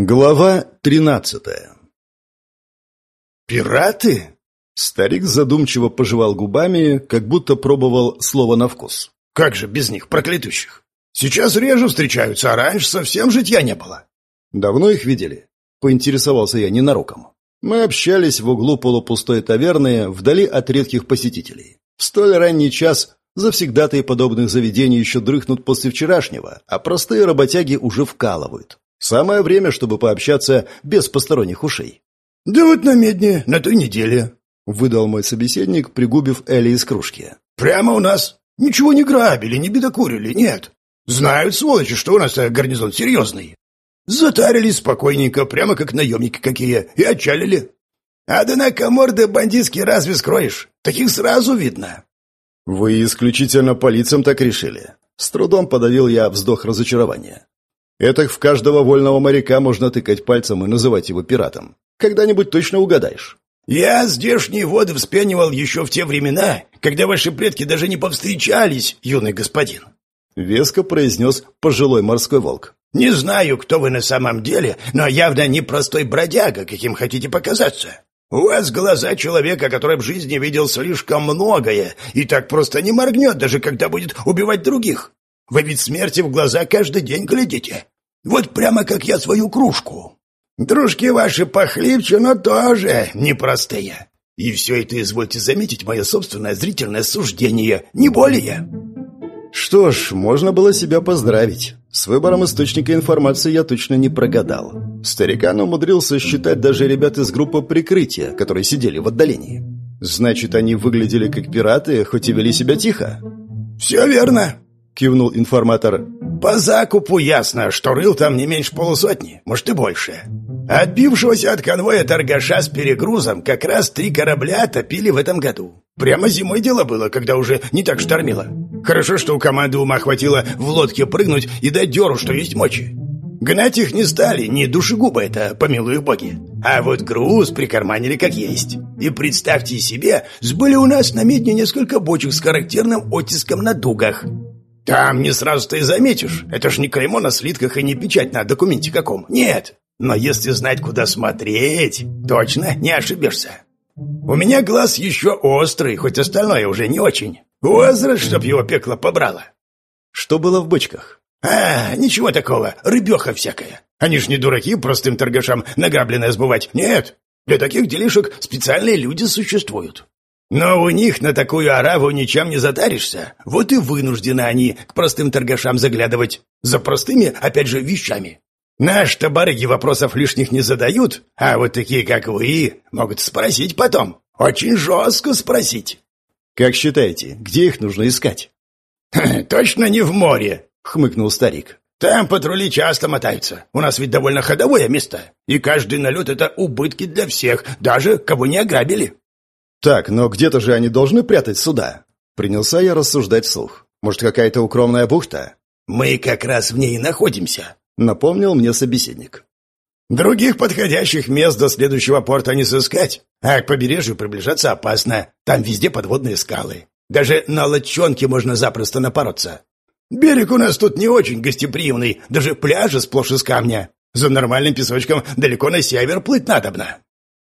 Глава тринадцатая «Пираты?» Старик задумчиво пожевал губами, как будто пробовал слово на вкус. «Как же без них, проклятущих? Сейчас реже встречаются, а раньше совсем житья не было». «Давно их видели?» — поинтересовался я ненароком. Мы общались в углу полупустой таверны, вдали от редких посетителей. В столь ранний час завсегдатые подобных заведений еще дрыхнут после вчерашнего, а простые работяги уже вкалывают. Самое время, чтобы пообщаться без посторонних ушей. «Да вот на медне, на той неделе», — выдал мой собеседник, пригубив Элли из кружки. «Прямо у нас. Ничего не грабили, не бедокурили, нет. Знают, сволочи, что у нас гарнизон серьезный. Затарились спокойненько, прямо как наемники какие, и отчалили. Однако морды бандитские разве скроешь? Таких сразу видно». «Вы исключительно по лицам так решили?» С трудом подавил я вздох разочарования. Это в каждого вольного моряка можно тыкать пальцем и называть его пиратом. Когда-нибудь точно угадаешь. Я здешние воды вспенивал еще в те времена, когда ваши предки даже не повстречались, юный господин. Веско произнес пожилой морской волк. Не знаю, кто вы на самом деле, но явно не простой бродяга, каким хотите показаться. У вас глаза человека, который в жизни видел слишком многое и так просто не моргнет, даже когда будет убивать других. Вы ведь смерти в глаза каждый день глядите. Вот прямо как я свою кружку. Дружки ваши похлипче, но тоже непростые. И все это, извольте заметить, мое собственное зрительное суждение, не более. Что ж, можно было себя поздравить. С выбором источника информации я точно не прогадал. Старикан умудрился считать даже ребят из группы прикрытия, которые сидели в отдалении. Значит, они выглядели как пираты, хоть и вели себя тихо. «Все верно кивнул информатор. «По закупу ясно, что рыл там не меньше полусотни, может и больше. Отбившегося от конвоя торгаша с перегрузом как раз три корабля топили в этом году. Прямо зимой дело было, когда уже не так штормило. Хорошо, что у команды ума хватило в лодке прыгнуть и дать дёру, что есть мочи. Гнать их не стали, не душегубы это, помилуй боги. А вот груз прикарманили как есть. И представьте себе, сбыли у нас на медне несколько бочек с характерным оттиском на дугах. Там не сразу ты заметишь. Это ж не клеймо на слитках и не печать на документе каком. Нет. Но если знать, куда смотреть, точно не ошибешься. У меня глаз еще острый, хоть остальное уже не очень. Возраст, чтоб его пекло побрало. Что было в бочках? А, ничего такого, рыбеха всякая. Они ж не дураки простым торгашам награбленное сбывать. Нет, для таких делишек специальные люди существуют. Но у них на такую ораву ничем не затаришься. Вот и вынуждены они к простым торгашам заглядывать. За простыми, опять же, вещами. Наш-то барыги вопросов лишних не задают, а вот такие, как вы, могут спросить потом. Очень жестко спросить. Как считаете, где их нужно искать? «Точно не в море», — хмыкнул старик. «Там патрули часто мотаются. У нас ведь довольно ходовое место. И каждый налет — это убытки для всех, даже кого не ограбили». «Так, но где-то же они должны прятать суда?» Принялся я рассуждать вслух. «Может, какая-то укромная бухта?» «Мы как раз в ней и находимся», — напомнил мне собеседник. «Других подходящих мест до следующего порта не сыскать, а к побережью приближаться опасно. Там везде подводные скалы. Даже на лодчонке можно запросто напороться. Берег у нас тут не очень гостеприимный, даже пляжи сплошь из камня. За нормальным песочком далеко на север плыть надобно».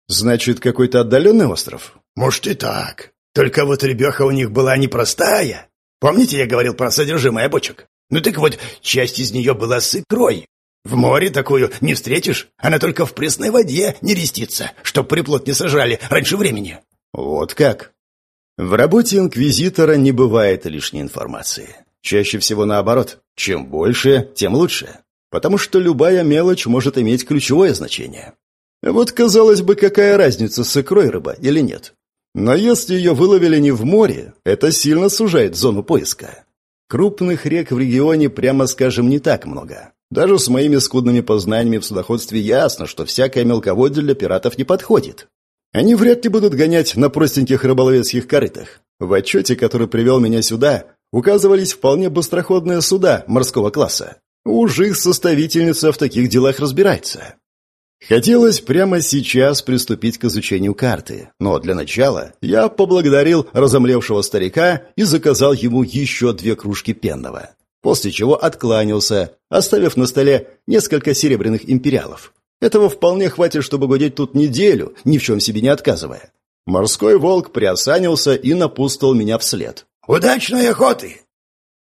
«Значит, какой-то отдаленный остров?» Может и так. Только вот ребеха у них была непростая. Помните, я говорил про содержимое бочек? Ну так вот, часть из нее была с икрой. В море такую не встретишь, она только в пресной воде не рестится, чтоб приплод не сожрали раньше времени. Вот как. В работе инквизитора не бывает лишней информации. Чаще всего наоборот. Чем больше, тем лучше. Потому что любая мелочь может иметь ключевое значение. Вот, казалось бы, какая разница, с икрой рыба или нет. Но если ее выловили не в море, это сильно сужает зону поиска. Крупных рек в регионе, прямо скажем, не так много. Даже с моими скудными познаниями в судоходстве ясно, что всякое мелководье для пиратов не подходит. Они вряд ли будут гонять на простеньких рыболовецких корытах. В отчете, который привел меня сюда, указывались вполне быстроходные суда морского класса. Уж их составительница в таких делах разбирается. Хотелось прямо сейчас приступить к изучению карты, но для начала я поблагодарил разомлевшего старика и заказал ему еще две кружки пенного. после чего откланялся, оставив на столе несколько серебряных империалов. Этого вполне хватит, чтобы гудеть тут неделю, ни в чем себе не отказывая. Морской волк приосанился и напустил меня вслед. «Удачной охоты!»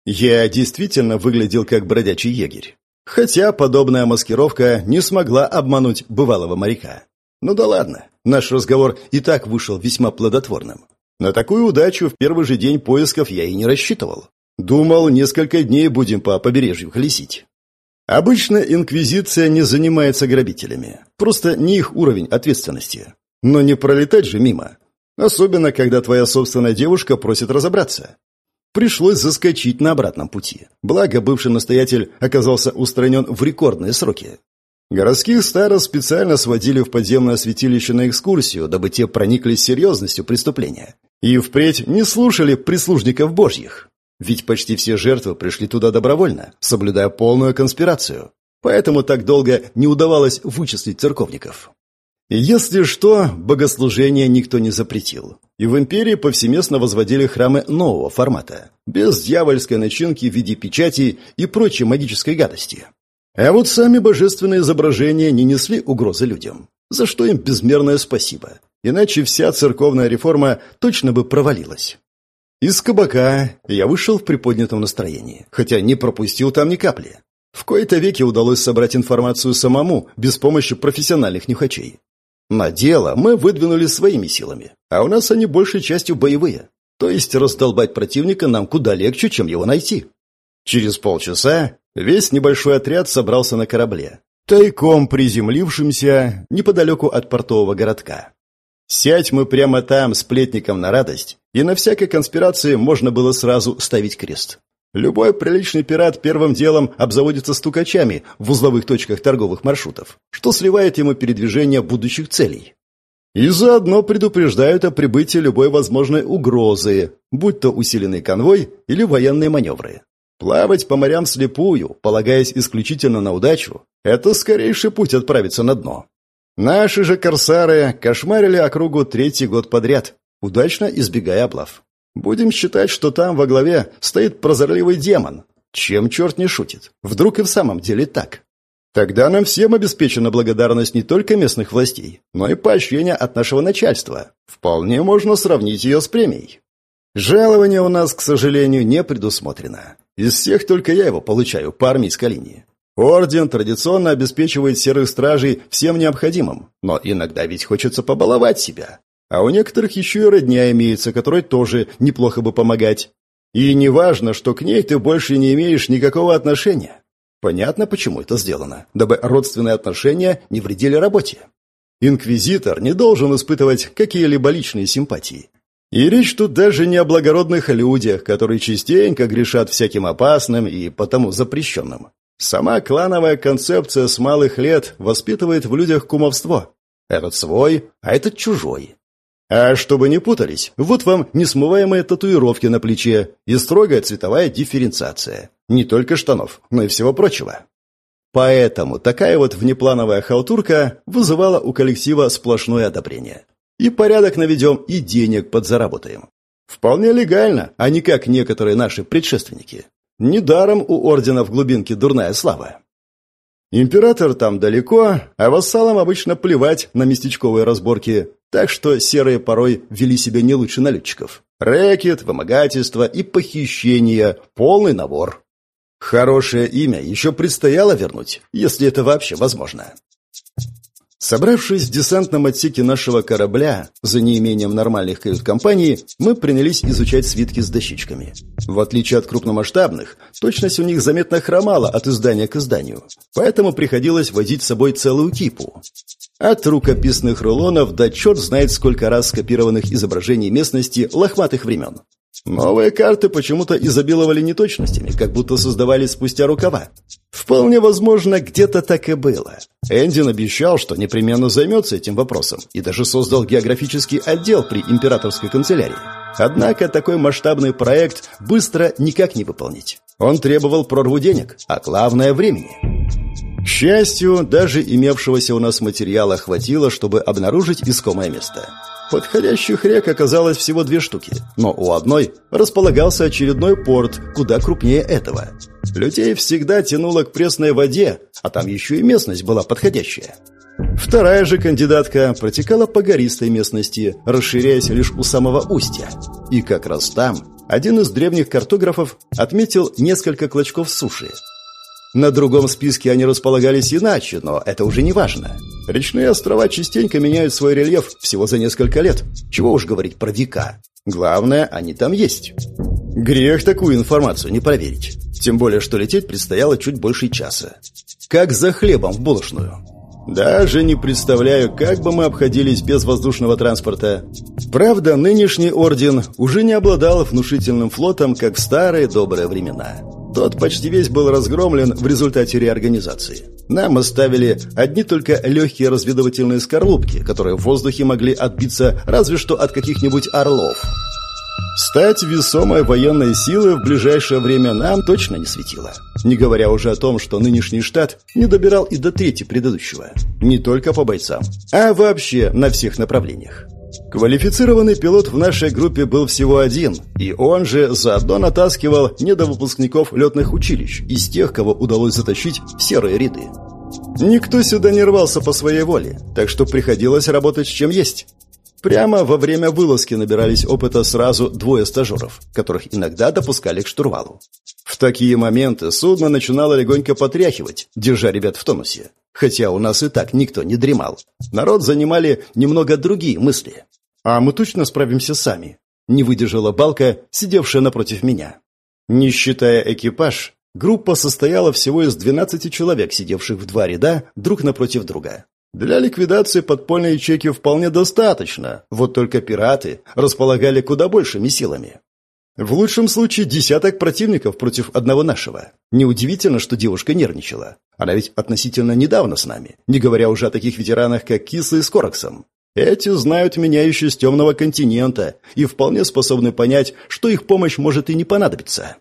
Я действительно выглядел как бродячий егерь. Хотя подобная маскировка не смогла обмануть бывалого моряка. Ну да ладно, наш разговор и так вышел весьма плодотворным. На такую удачу в первый же день поисков я и не рассчитывал. Думал, несколько дней будем по побережью колесить. Обычно Инквизиция не занимается грабителями. Просто не их уровень ответственности. Но не пролетать же мимо. Особенно, когда твоя собственная девушка просит разобраться. Пришлось заскочить на обратном пути. Благо, бывший настоятель оказался устранен в рекордные сроки. Городских старост специально сводили в подземное святилище на экскурсию, дабы те прониклись серьезностью преступления. И впредь не слушали прислужников божьих. Ведь почти все жертвы пришли туда добровольно, соблюдая полную конспирацию. Поэтому так долго не удавалось вычислить церковников. Если что, богослужение никто не запретил. И в империи повсеместно возводили храмы нового формата, без дьявольской начинки в виде печати и прочей магической гадости. А вот сами божественные изображения не несли угрозы людям, за что им безмерное спасибо. Иначе вся церковная реформа точно бы провалилась. Из кабака я вышел в приподнятом настроении, хотя не пропустил там ни капли. В кои-то веки удалось собрать информацию самому, без помощи профессиональных нюхачей. На дело мы выдвинули своими силами, а у нас они большей частью боевые. То есть раздолбать противника нам куда легче, чем его найти. Через полчаса Весь небольшой отряд собрался на корабле, тайком приземлившимся неподалеку от портового городка. Сядь мы прямо там, сплетником на радость, и на всякой конспирации можно было сразу ставить крест. Любой приличный пират первым делом обзаводится стукачами в узловых точках торговых маршрутов, что сливает ему передвижение будущих целей. И заодно предупреждают о прибытии любой возможной угрозы, будь то усиленный конвой или военные маневры. Плавать по морям слепую, полагаясь исключительно на удачу, это скорейший путь отправиться на дно. Наши же корсары кошмарили округу третий год подряд, удачно избегая облав. Будем считать, что там во главе стоит прозорливый демон. Чем черт не шутит? Вдруг и в самом деле так? Тогда нам всем обеспечена благодарность не только местных властей, но и поощрение от нашего начальства. Вполне можно сравнить ее с премией. Жалование у нас, к сожалению, не предусмотрено. Из всех только я его получаю по армейской линии. Орден традиционно обеспечивает серых стражей всем необходимым, но иногда ведь хочется побаловать себя. А у некоторых еще и родня имеется, которой тоже неплохо бы помогать. И не важно, что к ней ты больше не имеешь никакого отношения. Понятно, почему это сделано, дабы родственные отношения не вредили работе. Инквизитор не должен испытывать какие-либо личные симпатии. И речь тут даже не о благородных людях, которые частенько грешат всяким опасным и потому запрещенным. Сама клановая концепция с малых лет воспитывает в людях кумовство. Этот свой, а этот чужой. А чтобы не путались, вот вам несмываемые татуировки на плече и строгая цветовая дифференциация. Не только штанов, но и всего прочего. Поэтому такая вот внеплановая халтурка вызывала у коллектива сплошное одобрение. И порядок наведем, и денег подзаработаем. Вполне легально, а не как некоторые наши предшественники. Недаром у ордена в глубинке дурная слава. Император там далеко, а вассалам обычно плевать на местечковые разборки, так что серые порой вели себя не лучше налетчиков. Рэкет, вымогательство и похищение – полный набор. Хорошее имя еще предстояло вернуть, если это вообще возможно. Собравшись в десантном отсеке нашего корабля, за неимением нормальных кают-компаний, мы принялись изучать свитки с дощечками. В отличие от крупномасштабных, точность у них заметно хромала от издания к изданию, поэтому приходилось возить с собой целую кипу. От рукописных рулонов до черт знает сколько раз скопированных изображений местности лохматых времен. Новые карты почему-то изобиловали неточностями, как будто создавались спустя рукава. Вполне возможно, где-то так и было. Эндин обещал, что непременно займется этим вопросом, и даже создал географический отдел при императорской канцелярии. Однако такой масштабный проект быстро никак не выполнить. Он требовал прорву денег, а главное – времени. К счастью, даже имевшегося у нас материала хватило, чтобы обнаружить искомое место. Подходящих рек оказалось всего две штуки, но у одной располагался очередной порт, куда крупнее этого. Людей всегда тянуло к пресной воде, а там еще и местность была подходящая. Вторая же кандидатка протекала по гористой местности, расширяясь лишь у самого устья. И как раз там один из древних картографов отметил несколько клочков суши. На другом списке они располагались иначе, но это уже не важно. Речные острова частенько меняют свой рельеф всего за несколько лет. Чего уж говорить про века. Главное, они там есть. Грех такую информацию не проверить. Тем более, что лететь предстояло чуть больше часа. Как за хлебом в булочную. Даже не представляю, как бы мы обходились без воздушного транспорта. Правда, нынешний орден уже не обладал внушительным флотом, как в старые добрые времена. Тот почти весь был разгромлен в результате реорганизации. Нам оставили одни только легкие разведывательные скорлупки, которые в воздухе могли отбиться разве что от каких-нибудь орлов. Стать весомой военной силой в ближайшее время нам точно не светило. Не говоря уже о том, что нынешний штат не добирал и до трети предыдущего. Не только по бойцам, а вообще на всех направлениях. Квалифицированный пилот в нашей группе был всего один, и он же заодно натаскивал недовыпускников летных училищ из тех, кого удалось затащить в серые ряды. Никто сюда не рвался по своей воле, так что приходилось работать с чем есть. Прямо во время вылазки набирались опыта сразу двое стажеров, которых иногда допускали к штурвалу. В такие моменты судно начинало легонько потряхивать, держа ребят в тонусе. Хотя у нас и так никто не дремал. Народ занимали немного другие мысли. «А мы точно справимся сами?» Не выдержала балка, сидевшая напротив меня. Не считая экипаж, группа состояла всего из 12 человек, сидевших в два ряда друг напротив друга. Для ликвидации подпольной ячейки вполне достаточно, вот только пираты располагали куда большими силами. В лучшем случае десяток противников против одного нашего. Неудивительно, что девушка нервничала. Она ведь относительно недавно с нами, не говоря уже о таких ветеранах, как Киса и с Кораксом. Эти знают меня еще с темного континента и вполне способны понять, что их помощь может и не понадобиться.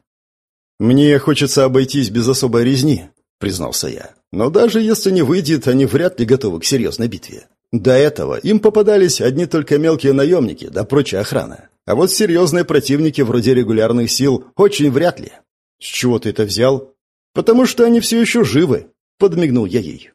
«Мне хочется обойтись без особой резни», — признался я. Но даже если не выйдет, они вряд ли готовы к серьезной битве. До этого им попадались одни только мелкие наемники, да прочая охрана. А вот серьезные противники вроде регулярных сил очень вряд ли. С чего ты это взял? Потому что они все еще живы, подмигнул я ей.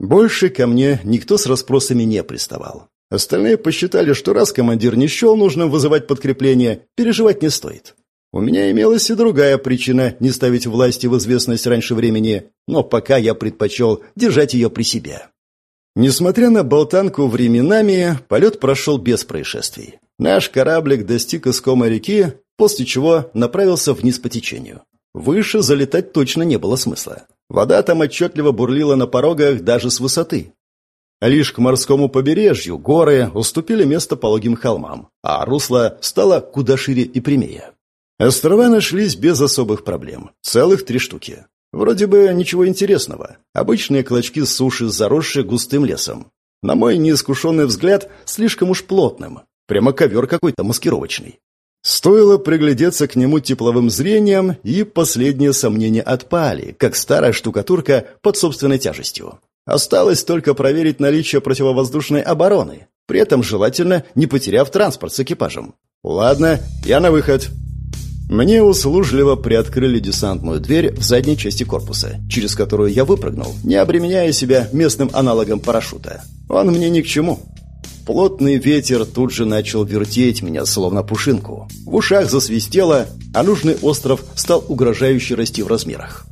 Больше ко мне никто с расспросами не приставал. Остальные посчитали, что раз командир не счел нужным вызывать подкрепление, переживать не стоит. У меня имелась и другая причина не ставить власти в известность раньше времени, но пока я предпочел держать ее при себе. Несмотря на болтанку временами, полет прошел без происшествий. Наш кораблик достиг искомой реки, после чего направился вниз по течению. Выше залетать точно не было смысла. Вода там отчетливо бурлила на порогах даже с высоты. Лишь к морскому побережью горы уступили место пологим холмам, а русло стало куда шире и прямее. Острова нашлись без особых проблем. Целых три штуки. Вроде бы ничего интересного. Обычные клочки суши, заросшие густым лесом. На мой неискушенный взгляд, слишком уж плотным. Прямо ковер какой-то маскировочный. Стоило приглядеться к нему тепловым зрением, и последние сомнения отпали, как старая штукатурка под собственной тяжестью. Осталось только проверить наличие противовоздушной обороны, при этом желательно не потеряв транспорт с экипажем. Ладно, я на выход. Мне услужливо приоткрыли десантную дверь в задней части корпуса, через которую я выпрыгнул, не обременяя себя местным аналогом парашюта. Он мне ни к чему. Плотный ветер тут же начал вертеть меня, словно пушинку. В ушах засвистело, а нужный остров стал угрожающе расти в размерах.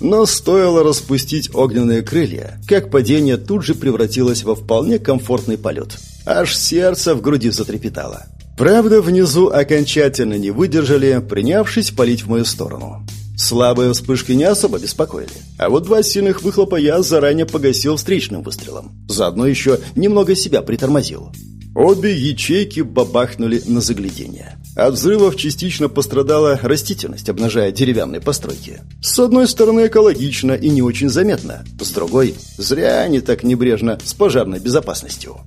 Но стоило распустить огненные крылья, как падение тут же превратилось во вполне комфортный полет. Аж сердце в груди затрепетало. Правда, внизу окончательно не выдержали, принявшись палить в мою сторону. Слабые вспышки не особо беспокоили. А вот два сильных выхлопа я заранее погасил встречным выстрелом. Заодно еще немного себя притормозил. Обе ячейки бабахнули на заглядение. От взрывов частично пострадала растительность, обнажая деревянные постройки. С одной стороны экологично и не очень заметно, с другой – зря они так небрежно с пожарной безопасностью.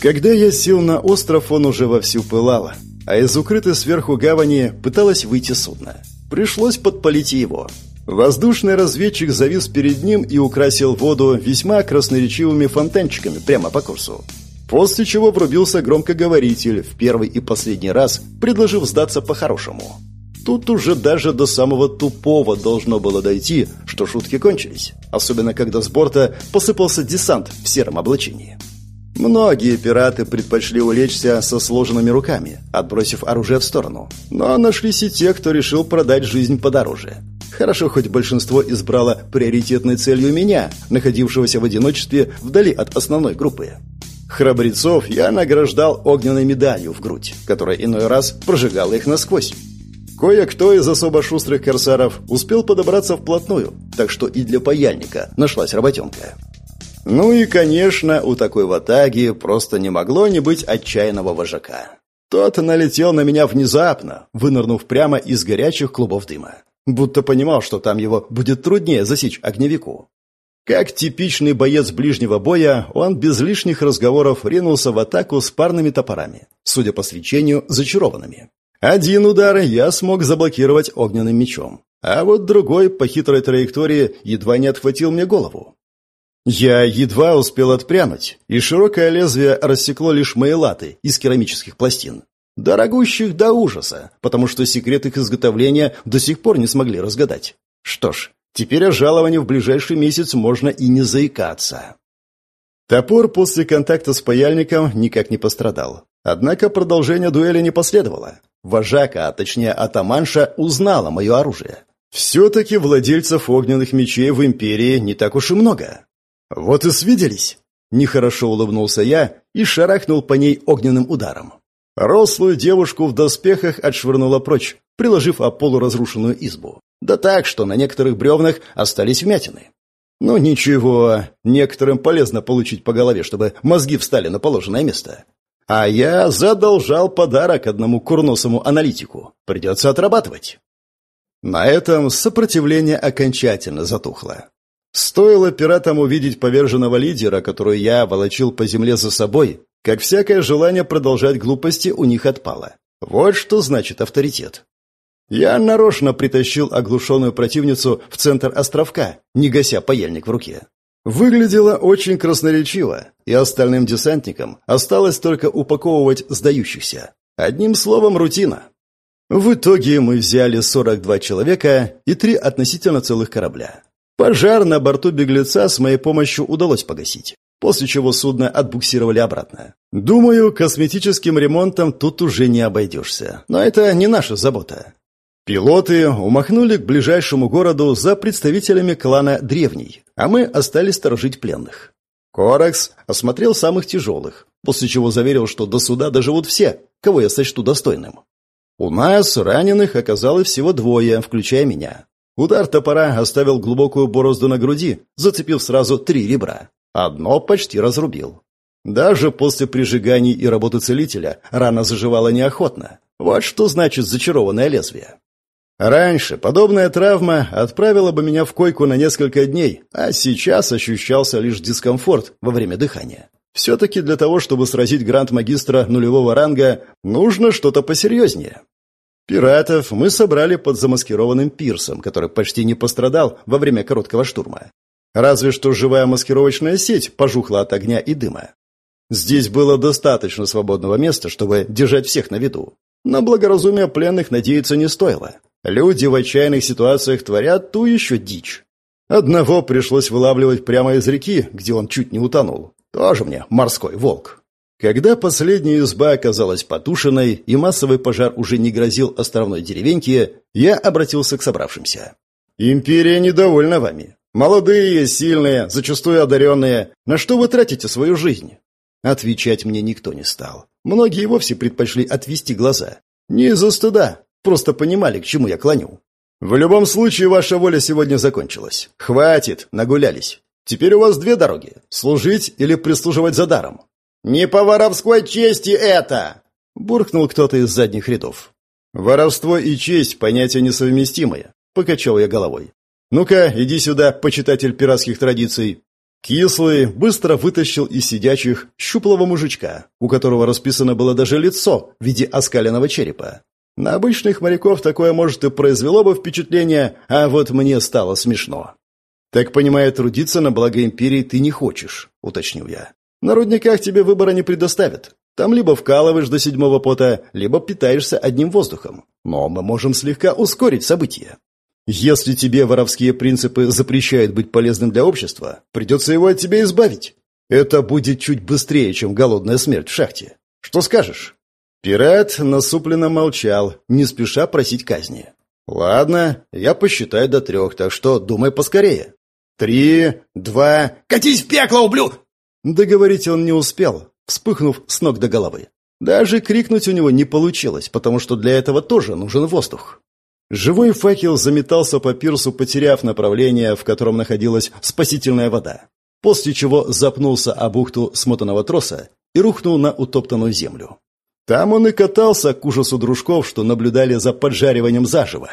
Когда я сел на остров, он уже вовсю пылал, а из укрытой сверху гавани пыталось выйти судно. Пришлось подпалить его. Воздушный разведчик завис перед ним и украсил воду весьма красноречивыми фонтанчиками прямо по курсу. После чего врубился громкоговоритель, в первый и последний раз предложив сдаться по-хорошему. Тут уже даже до самого тупого должно было дойти, что шутки кончились. Особенно, когда с борта посыпался десант в сером облачении. Многие пираты предпочли улечься со сложенными руками, отбросив оружие в сторону. Но нашлись и те, кто решил продать жизнь подороже. Хорошо, хоть большинство избрало приоритетной целью меня, находившегося в одиночестве вдали от основной группы. Храбрецов я награждал огненной медалью в грудь, которая иной раз прожигала их насквозь. Кое-кто из особо шустрых корсаров успел подобраться вплотную, так что и для паяльника нашлась работенка. Ну и, конечно, у такой ватаги просто не могло не быть отчаянного вожака. Тот налетел на меня внезапно, вынырнув прямо из горячих клубов дыма. Будто понимал, что там его будет труднее засечь огневику. Как типичный боец ближнего боя, он без лишних разговоров ринулся в атаку с парными топорами, судя по свечению, зачарованными. Один удар я смог заблокировать огненным мечом, а вот другой по хитрой траектории едва не отхватил мне голову. Я едва успел отпрянуть, и широкое лезвие рассекло лишь мои латы из керамических пластин. Дорогущих до ужаса, потому что секрет их изготовления до сих пор не смогли разгадать. Что ж, Теперь о жаловании в ближайший месяц можно и не заикаться. Топор после контакта с паяльником никак не пострадал. Однако продолжение дуэли не последовало. Вожака, а точнее атаманша, узнала мое оружие. Все-таки владельцев огненных мечей в Империи не так уж и много. Вот и свиделись. Нехорошо улыбнулся я и шарахнул по ней огненным ударом. Рослую девушку в доспехах отшвырнула прочь, приложив о полуразрушенную избу. Да так, что на некоторых бревнах остались вмятины. Ну ничего, некоторым полезно получить по голове, чтобы мозги встали на положенное место. А я задолжал подарок одному курносому аналитику. Придется отрабатывать. На этом сопротивление окончательно затухло. Стоило пиратам увидеть поверженного лидера, которую я волочил по земле за собой, как всякое желание продолжать глупости у них отпало. Вот что значит авторитет. Я нарочно притащил оглушенную противницу в центр островка, не гася паяльник в руке. Выглядело очень красноречиво, и остальным десантникам осталось только упаковывать сдающихся. Одним словом, рутина. В итоге мы взяли 42 человека и три относительно целых корабля. Пожар на борту беглеца с моей помощью удалось погасить, после чего судно отбуксировали обратно. Думаю, косметическим ремонтом тут уже не обойдешься, но это не наша забота. Пилоты умахнули к ближайшему городу за представителями клана Древний, а мы остались сторожить пленных. Коракс осмотрел самых тяжелых, после чего заверил, что до суда доживут все, кого я сочту достойным. У нас раненых оказалось всего двое, включая меня. Удар топора оставил глубокую борозду на груди, зацепив сразу три ребра. Одно почти разрубил. Даже после прижиганий и работы целителя рана заживала неохотно. Вот что значит зачарованное лезвие. Раньше подобная травма отправила бы меня в койку на несколько дней, а сейчас ощущался лишь дискомфорт во время дыхания. Все-таки для того, чтобы сразить гранд-магистра нулевого ранга, нужно что-то посерьезнее. Пиратов мы собрали под замаскированным пирсом, который почти не пострадал во время короткого штурма. Разве что живая маскировочная сеть пожухла от огня и дыма. Здесь было достаточно свободного места, чтобы держать всех на виду. На благоразумие пленных надеяться не стоило. Люди в отчаянных ситуациях творят ту еще дичь. Одного пришлось вылавливать прямо из реки, где он чуть не утонул. Тоже мне морской волк. Когда последняя изба оказалась потушенной и массовый пожар уже не грозил островной деревеньке, я обратился к собравшимся. «Империя недовольна вами. Молодые, сильные, зачастую одаренные. На что вы тратите свою жизнь?» Отвечать мне никто не стал. Многие вовсе предпочли отвести глаза. Не из-за стыда, Просто понимали, к чему я клоню. В любом случае, ваша воля сегодня закончилась. Хватит, нагулялись. Теперь у вас две дороги – служить или прислуживать за даром. «Не по воровской чести это!» – буркнул кто-то из задних рядов. «Воровство и честь – понятия несовместимые», – покачал я головой. «Ну-ка, иди сюда, почитатель пиратских традиций». Кислый быстро вытащил из сидячих щуплого мужичка, у которого расписано было даже лицо в виде оскаленного черепа. На обычных моряков такое, может, и произвело бы впечатление, а вот мне стало смешно. «Так понимаю, трудиться на благо империи ты не хочешь», — уточнил я. «На рудниках тебе выбора не предоставят. Там либо вкалываешь до седьмого пота, либо питаешься одним воздухом. Но мы можем слегка ускорить события. Если тебе воровские принципы запрещают быть полезным для общества, придется его от тебя избавить. Это будет чуть быстрее, чем голодная смерть в шахте. Что скажешь?» Пират насупленно молчал, не спеша просить казни. «Ладно, я посчитаю до трех, так что думай поскорее». «Три, два...» «Катись в пекло, ублюд!» Договорить он не успел, вспыхнув с ног до головы. Даже крикнуть у него не получилось, потому что для этого тоже нужен воздух. Живой факел заметался по пирсу, потеряв направление, в котором находилась спасительная вода, после чего запнулся о бухту смотанного троса и рухнул на утоптанную землю. Там он и катался к ужасу дружков, что наблюдали за поджариванием заживо.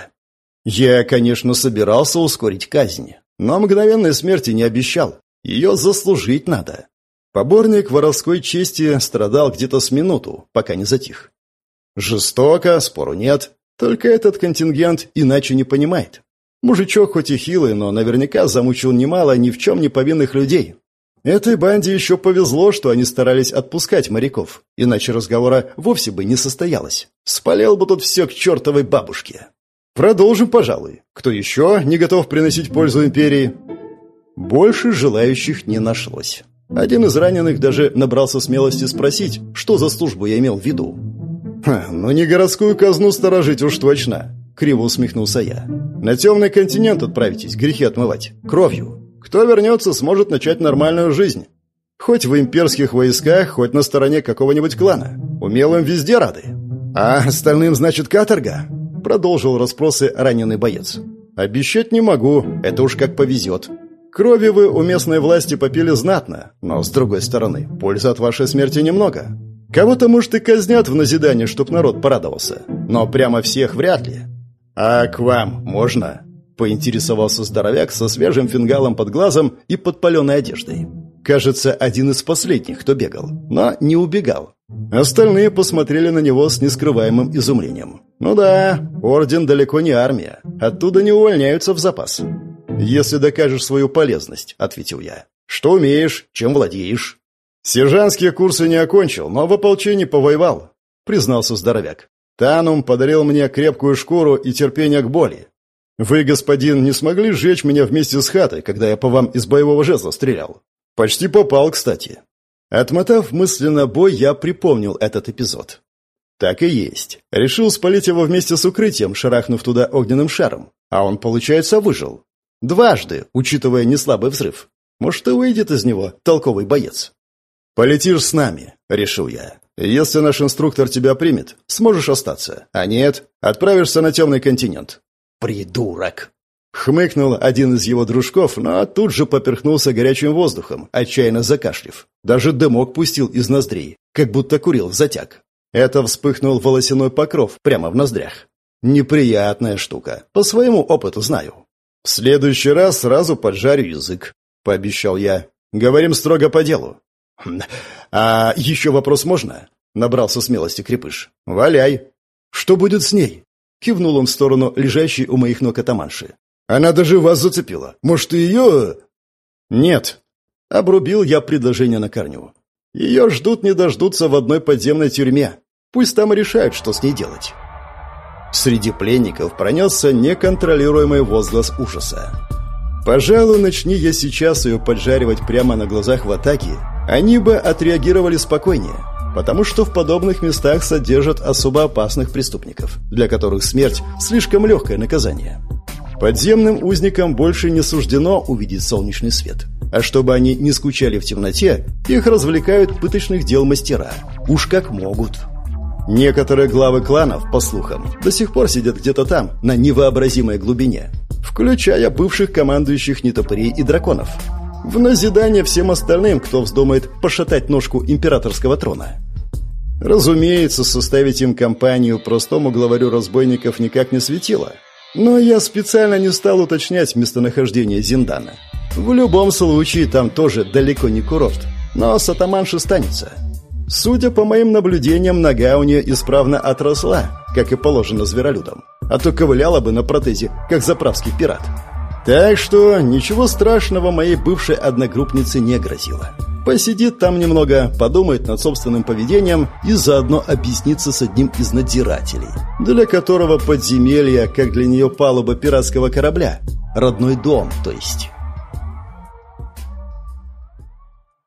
Я, конечно, собирался ускорить казнь, но мгновенной смерти не обещал. Ее заслужить надо. Поборник воровской чести страдал где-то с минуту, пока не затих. Жестоко, спору нет, только этот контингент иначе не понимает. Мужичок хоть и хилый, но наверняка замучил немало ни в чем не повинных людей. Этой банде еще повезло, что они старались отпускать моряков, иначе разговора вовсе бы не состоялось. Спалил бы тут все к чертовой бабушке. Продолжим, пожалуй. Кто еще не готов приносить пользу империи? Больше желающих не нашлось. Один из раненых даже набрался смелости спросить, что за службу я имел в виду. «Ну не городскую казну сторожить уж точно», — криво усмехнулся я. «На темный континент отправитесь, грехи отмывать. Кровью. Кто вернется, сможет начать нормальную жизнь. Хоть в имперских войсках, хоть на стороне какого-нибудь клана. Умелым везде рады. А остальным, значит, каторга?» Продолжил расспросы раненый боец. «Обещать не могу, это уж как повезет. Крови вы у местной власти попили знатно, но, с другой стороны, пользы от вашей смерти немного. Кого-то, может, и казнят в назидание, чтоб народ порадовался, но прямо всех вряд ли. А к вам можно?» Поинтересовался здоровяк со свежим фингалом под глазом и подпаленной одеждой. Кажется, один из последних, кто бегал, но не убегал. Остальные посмотрели на него с нескрываемым изумлением. «Ну да, орден далеко не армия. Оттуда не увольняются в запас». «Если докажешь свою полезность», — ответил я. «Что умеешь, чем владеешь?» «Сержантские курсы не окончил, но в ополчении повоевал», — признался здоровяк. «Танум подарил мне крепкую шкуру и терпение к боли. Вы, господин, не смогли сжечь меня вместе с хатой, когда я по вам из боевого жезла стрелял? Почти попал, кстати. Отмотав мысленно бой, я припомнил этот эпизод. Так и есть. Решил спалить его вместе с укрытием, шарахнув туда огненным шаром. А он, получается, выжил. Дважды, учитывая неслабый взрыв. Может, и выйдет из него толковый боец. «Полетишь с нами», — решил я. «Если наш инструктор тебя примет, сможешь остаться. А нет, отправишься на темный континент. «Придурок!» Хмыкнул один из его дружков, но тут же поперхнулся горячим воздухом, отчаянно закашлив. Даже дымок пустил из ноздрей, как будто курил в затяг. Это вспыхнул волосяной покров прямо в ноздрях. Неприятная штука, по своему опыту знаю. «В следующий раз сразу поджарю язык», — пообещал я. «Говорим строго по делу». «Хм, «А еще вопрос можно?» — набрался смелости крепыш. «Валяй». «Что будет с ней?» Кивнул он в сторону лежащей у моих ног атаманши. «Она даже вас зацепила. Может, и ее...» «Нет». Обрубил я предложение на корню. «Ее ждут не дождутся в одной подземной тюрьме. Пусть там решают, что с ней делать». Среди пленников пронесся неконтролируемый возглас ужаса. Пожалуй, начни я сейчас ее поджаривать прямо на глазах в атаке, они бы отреагировали спокойнее потому что в подобных местах содержат особо опасных преступников, для которых смерть – слишком легкое наказание. Подземным узникам больше не суждено увидеть солнечный свет. А чтобы они не скучали в темноте, их развлекают пыточных дел мастера. Уж как могут. Некоторые главы кланов, по слухам, до сих пор сидят где-то там, на невообразимой глубине, включая бывших командующих нетопырей и драконов. В назидание всем остальным, кто вздумает пошатать ножку императорского трона. Разумеется, составить им компанию простому главарю разбойников никак не светило. Но я специально не стал уточнять местонахождение Зиндана. В любом случае, там тоже далеко не курорт. Но с атаманши станется. Судя по моим наблюдениям, нога у нее исправно отросла, как и положено зверолюдам. А то ковыляла бы на протезе, как заправский пират. Так что ничего страшного моей бывшей одногруппнице не грозило. Посидит там немного, подумает над собственным поведением и заодно объяснится с одним из надзирателей, для которого подземелье, как для нее палуба пиратского корабля. Родной дом, то есть.